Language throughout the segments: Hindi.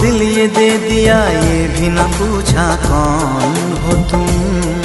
दिल ये दे दिया ये भी न पूछा कौन हो तुम।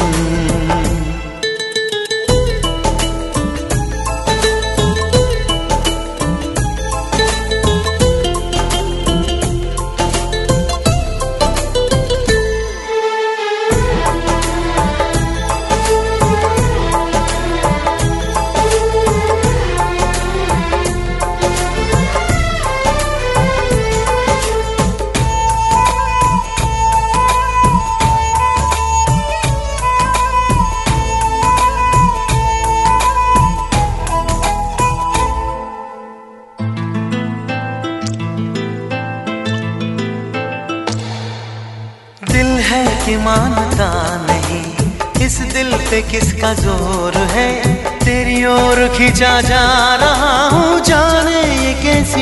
दिल है कि मानता नहीं इस दिल पे किसका ज़ोर है? तेरी ओर खींचा जा रहा हूँ, जाने ये कैसी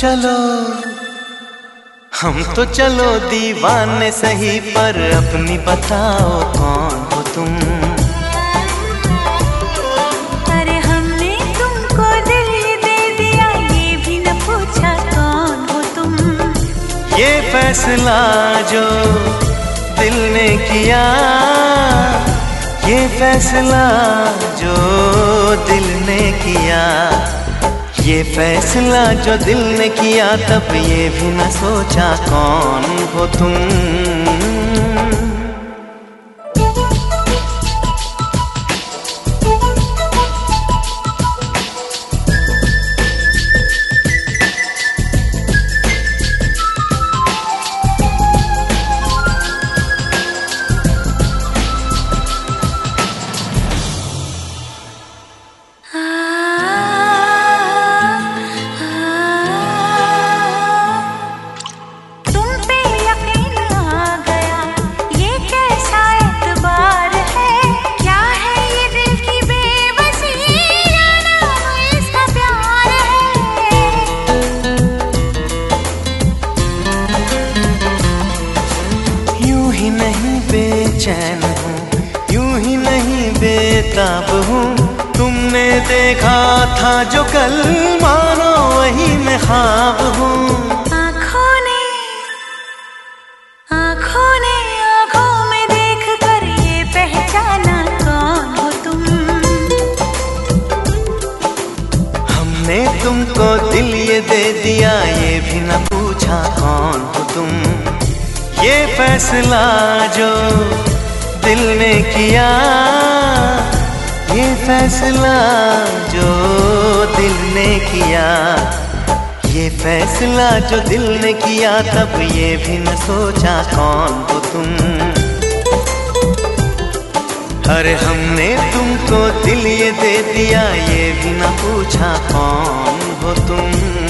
चलो। हम तो चलो दीवाने सही पर अपनी बताओ कौन हो तुम? अरे हमने तुमको दिल दे दिया ये भी न पूछा कौन हो तुम? ये फैसला जो दिल ने किया ये फैसला जो दिल ने किया। ये फैसला जो दिल ने किया तब ये भी न सोचा कौन हो तुम। ही नहीं बेताब हूँ? तुमने देखा था जो कल मानो वही मैं ख्वाब हूँ। आँखों ने आँखों ने आँखों में देख कर ये पहचाना कौन हो तुम? हमने तुमको दिल ये दे दिया ये भी न पूछा कौन हो तुम? ये फैसला जो दिल ने किया ये फैसला जो दिल ने किया। ये फैसला जो दिल ने किया, तब ये भी न सोचा कौन हो तुम। अरे हमने तुमको दिल ये दे दिया, ये भी न पूछा कौन हो तुम।